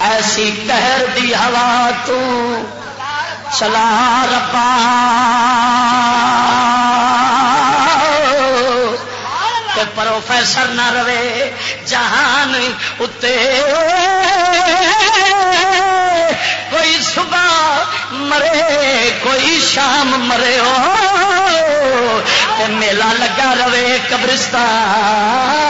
ایسی کہر دی ہوا تو چلا ربا پروفیسر نہ رہے جہان اتے۔ کوئی صبح مرے، کوئی شام مرے۔ ہو میلہ لگا رہے قبرستان۔